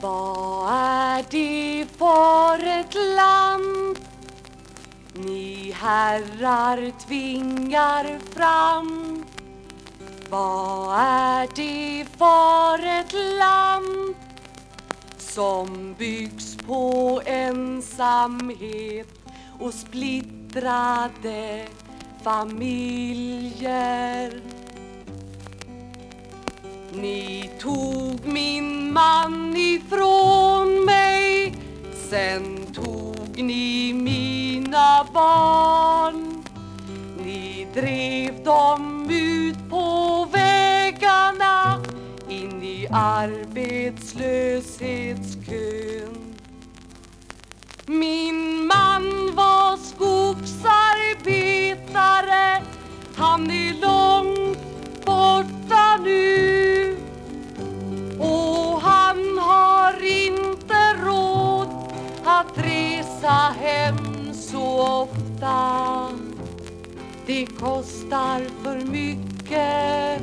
Vad är det för ett land ni herrar tvingar fram? Vad är det för ett land som byggs på ensamhet och splittrade familjer? Ni tog min man ifrån mig. Sen tog ni mina barn. Ni drev dem ut på vägarna In i arbetslöshetskön. Min man var skogsarbetare. Han är långt borta nu. Ofta Det kostar för mycket.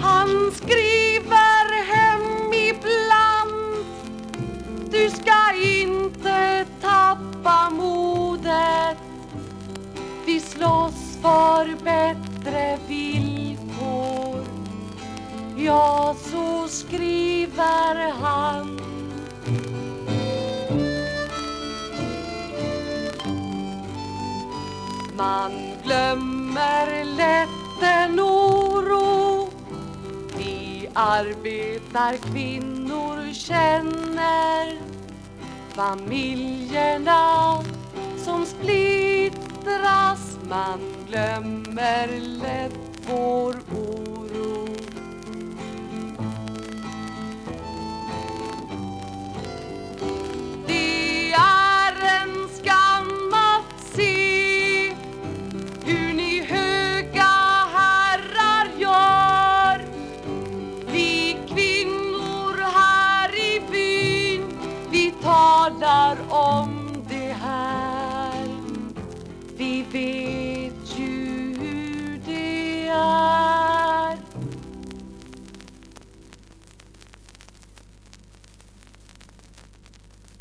Han skriver hem ibland Du ska inte tappa modet. Vi slåss för bättre villkor. Ja, så skriver han. Man glömmer lätt en oro. Vi arbetarkvinnor känner Familjerna som splittras. Man glömmer lätt vår oro. Det är en skam att se talar om det här. Vi vet